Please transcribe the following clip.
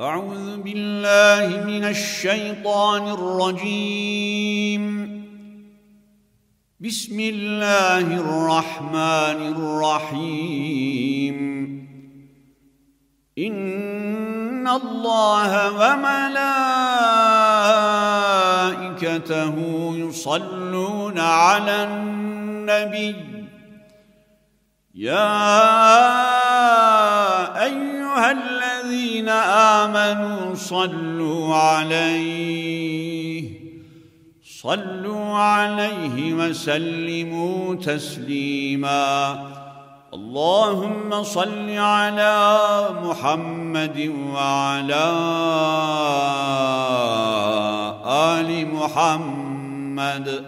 أعوذ بالله من الشيطان الرجيم. بسم الله الرحمن الرحيم. إن الله وملائكته يصلون على النبي. يا الذين آمنوا صلوا عليه صلوا عليه وسلموا تسليما. اللهم صل على محمد وعلى آل محمد.